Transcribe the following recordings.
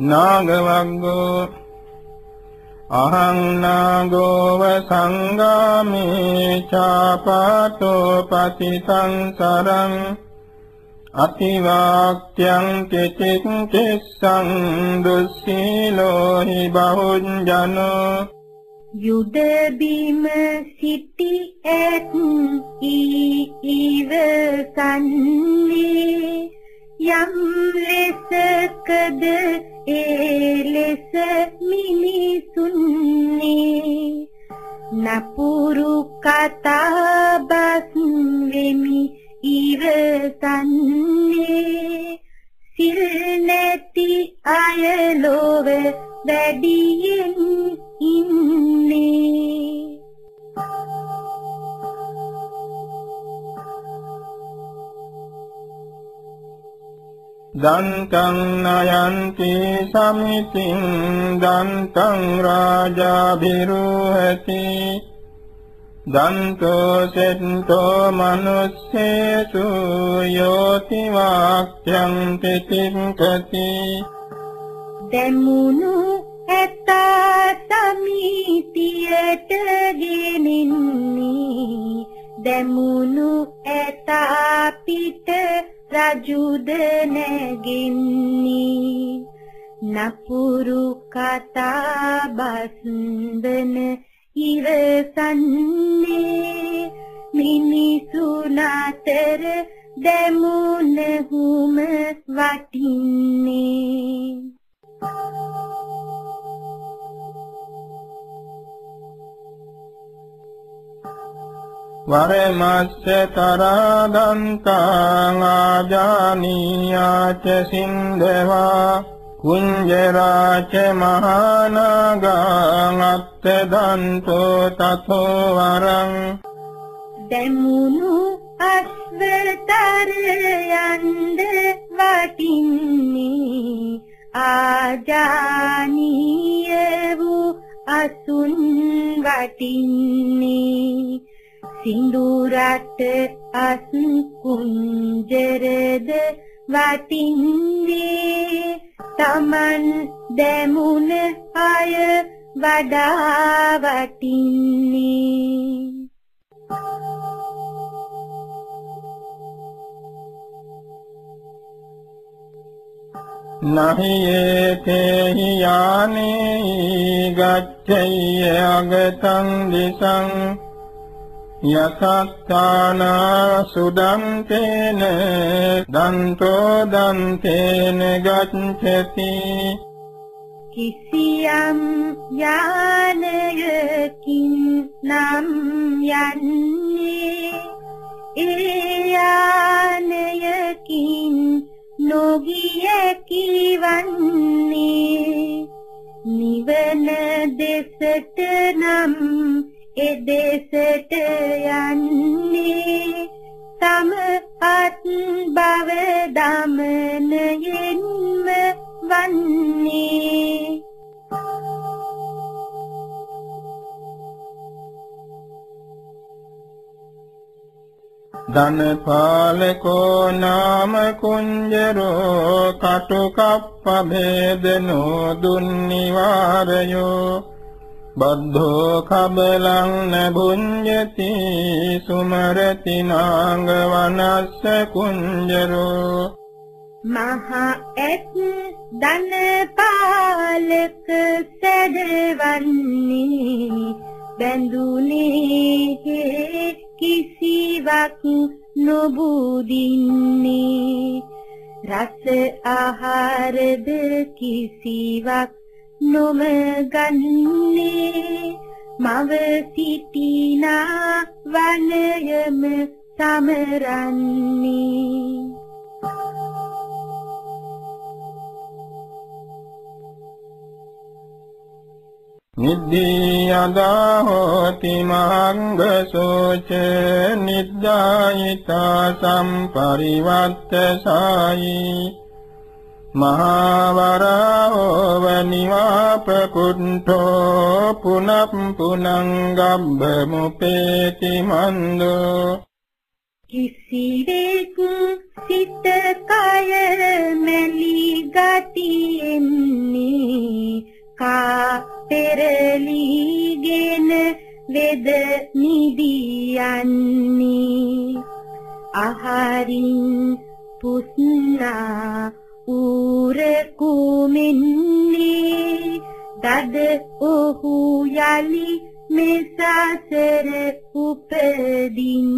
Nagavango අහං නාගෝව සංගාමේ චාපාතෝ පතිසංසරං අතිවාක්‍යං කෙතික් කෙස්සං දුස්සීලෝ හි බහුජනෝ යුද බිම සිටි ඇත් ඊ ඉවසන්නේ යම් ලෙසකද ඒ ලෙස මිනිසුන්නේ? නපුරු කතා බස් වෙමි ඉවසන්නේ. සිල් නැති අය ලොව වැඩියෙන් ඉන්නේ. දන්තං නයන්ති සමිතින් දන්තං රාජාභිරුහති. දන්තෝ සෙන්තෝ මනුස්සේසු යෝති වාක්‍යං තිතික්කති දෙමුණු ඇත සමිතියට ගෙනින්නේ. දෙමුණු ඇත පිට රජුද නැගින්නේ නපුරු කතා බස්බන ඉවසන්නේ. මිනිසුන් අතර දැමුණ හුම වටින්නේ. වරමස්ස තරදන්තං ආජානීයාච සින්දවා කුංජරාච මහානාගං අත්තදන්තෝ තතෝ වරං දැමුණු අස්වතරයන්ද වටින්නේ ආජානීය වූ අසුන් වටින්නේ සිඳුරට අස් කුංජරද වටින්නේ තමන් දැමුණ අය වඩා වටින්නේ. නහි ඒතේහි යානේ ගච්ඡය අගතං දිසං යසත්තානා සුදන්තේන දන්තෝ දන්තේන ගච්ඡති. කිසියම් යානයකින් නම් යන්නේ ඒ යානයකින් නොගිය කිවන්නේ නිවන දෙසට නම් එදෙසට යන්නේ තම අත් බව දමනයෙන්ම වන්නේ. ධනපාලකෝ නාම කුංජරෝ කටුකප්ප භේදනෝ දුන්නිවාරයෝ බද්ධෝ කබලං නබුඤ්ඤති සුමරති නාංග වනස්ස කුංජරෝ මහ එත් ධන පාලක සැදවන්නේ බැඳුනේ කිසිවක් නොබුදින්නේ. රස ආහාරද කිසිවක් නොම ගන්නේ මව සිටිනා වනයම සමරන්නේ. නිද්දී යදා හෝති මංග සෝච නිද්දායිතා සම්පරිවත්ත සායි මහවරාව නිවාපකුණ්ඨෝ පුනප් පුනං ගබ්බ මුපේති මන්දෝ කිසිවෙක් සිත කය මැලි ගතියෙන්නේ කා පෙරලිගෙන වෙද නිදියන්නේ. අහරින් පුස්නා ඌරකුමින්නේ දද ඔහු යලි මෙසසර උපදින්නේ.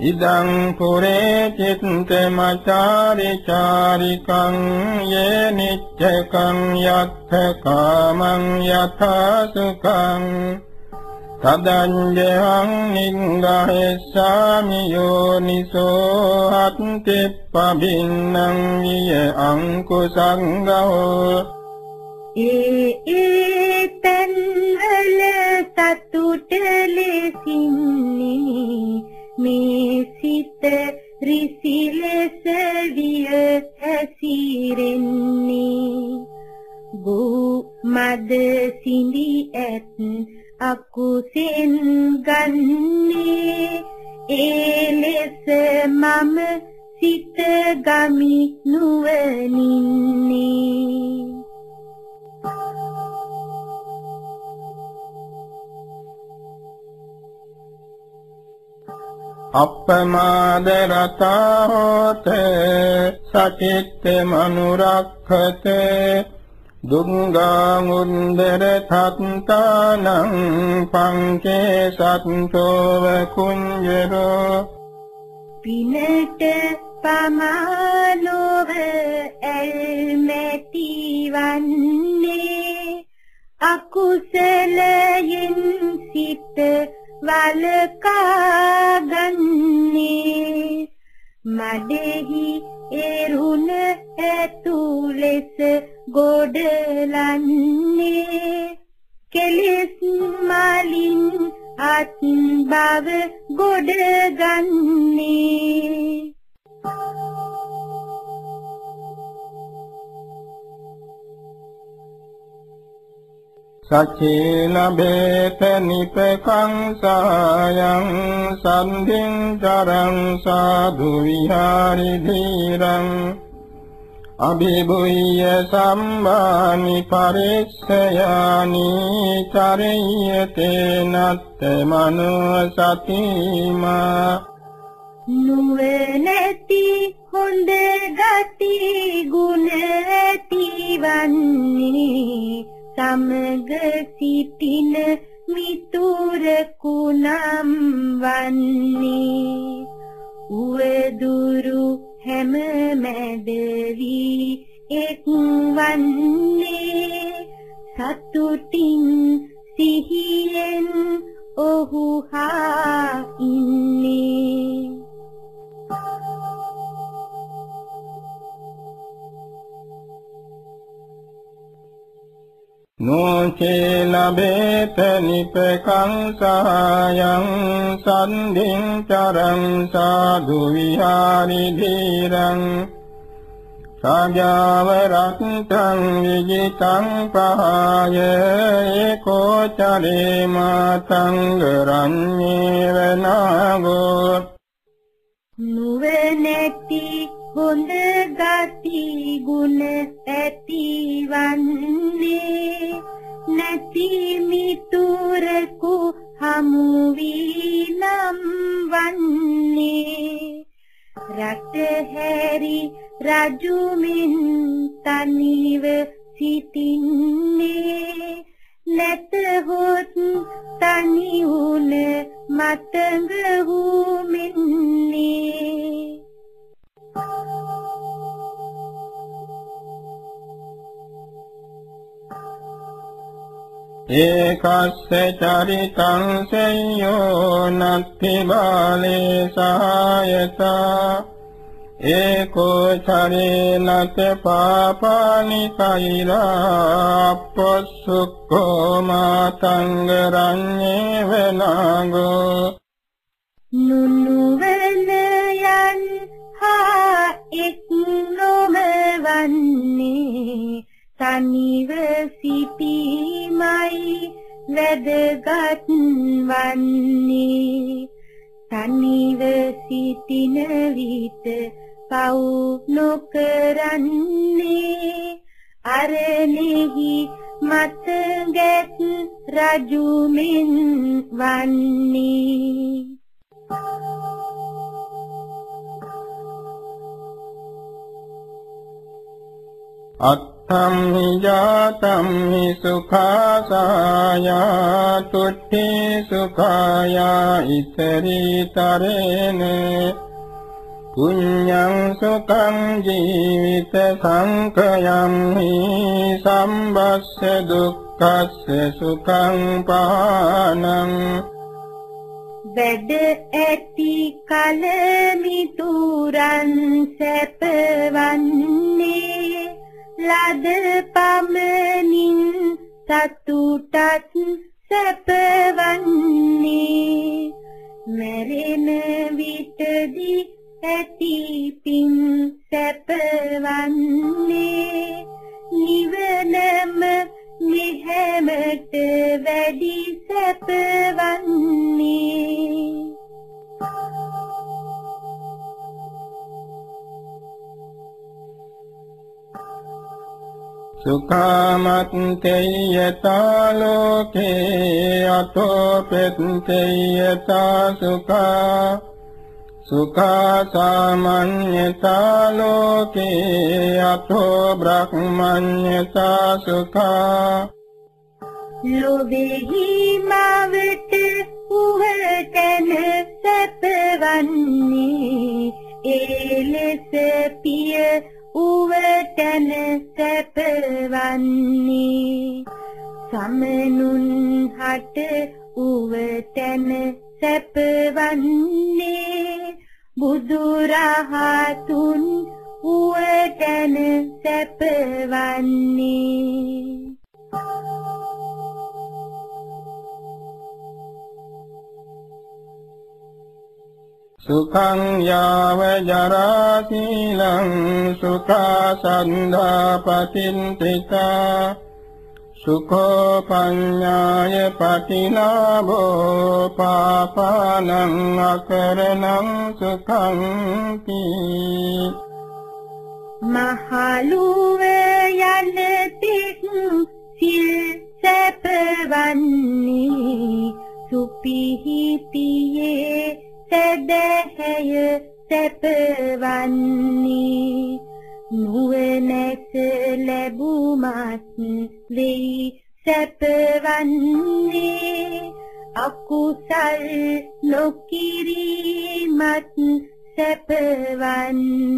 ඉදං පුරේ චිත්ත මචාරි චාරිකං යේ නිච්ඡකං යත්ථ කාමං යථා සුඛං තදංජහං නිංගහෙස්සාමි යෝනිසෝ අත්තිප්පබින්නං විය අංකුසංගෝ ඒ ඒ තන්වල සතුට ලෙසින්නේ මේ සිත රිසිලෙස විය හැසිරෙන්නේ. ගෝ මද සිඳි ඇත් අකුසෙන් ගන්නේ. ඒ ලෙස මම සිත ගමි නුවණින්නේ. අප්පමාද රතා හෝත සචිත්ත මනුරක්ඛත දුංගා මුන්දර තත්තානං පංචේ සත්තෝව කුඤ්ජරෝ පිනට පමානෝව එල්මැති වන්නේ අකුසලයෙන් සිත වලකා ගන්නේ මඩෙහි එරුණ ඇතුලෙස ගොඩලන්නේ කෙලෙස් මලින් අත් බව ගොඩගන්නේ සචේන බේත නිපකං සායං සම්ධින් චරං සාදු විහාරි ධීරං අභිභුය්‍ය සම්මානි පරිස්සයානි චරියතේ නත්ත මනෝ සතිමා. නුවණැති හොඳ ගති ගුණ ඇතිවන්නේ සමග සිටින මිතුරකු නම් වන්නේ. උවදුරු හැම මැදවි එක් වන්නේ සතුටින් සිහියෙන් ඔහු හා ඉන්නේ. නෝචේ ලබේත නිපකං සහායං සන්ධින් චරං සාදු විහාරි ධීරං සාජාව රක්තං විජිතං පහය ඒකෝ චරේ මාතංග රඤ්ඤේව නාගෝ නුවණැති හොඳ ගති ගුණ ඇතිවන්නේ නැති මිතුරකු හමු වී නම් වන්නේ. රට හැරි රජුමින් තනිව සිටින්නේ. නැතහොත් තනි වුණ මතඟ වූ මෙන්නේ ඒකස්ස චරිතං සෙය්‍යෝ නත්ති බාලේ සහායතා ඒකෝ චරේනත පාපානි කෛරා අපස්සුක්ඛෝ මාතංග රඤ්ඤේ වනාගෝ නුනුවන යන් හා එක් නොමවන්නේ තනිව සිටීමයි වැදගත් වන්නේ තනිව සිටින විට පව් නොකරන්නේ. අරණෙහි මත ගැත් රජුමින් වන්නේ. අත් සම්හි ජාතම් හි සුඛාසායා තුට්ඨි සුඛායා ඉතරීතරේන පුඤ්ඤං සුඛං ජීවිත සංඛයං හි සම්බස්ස දුක්ඛස්ස සුඛං පානං වැඩ ඇති කල මිතුරන් සැපවන්නේ සතුටත් සැපවන්නේ සුඛාමත්තේයතා ලෝකේ අතෝපෙත්තේයතා සුඛා සුඛා සාමඤ්ඤතා ලෝකේ අතෝ බ්‍රහ්මඤ්ඤතා සුඛා ලෝභෙහි මාවත උහතන සැපවන්නේ ඒලෙස පිය උවතන සැපවන්නේ සමනුන් හට උවතන සැපවන්නේ බුදුරහතුන් උවතන සැපවන්නේ සුඛං යාව ජරා සීලං සුඛා සන්ධා පතින්තිතා සුඛෝ පඤ්ඤාය පටිලාභෝ පාපානං අකරණං සුඛං කී මහලුව යන තෙක් සිල් සැපවන්නේ සුපිහිතියේ සැදැහැය සැපවන්නේ. නුවණැස ලැබුමත් වෙයි සැපවන්නේ. අකුසල් නොකිරීමත් සැපවන්නේ.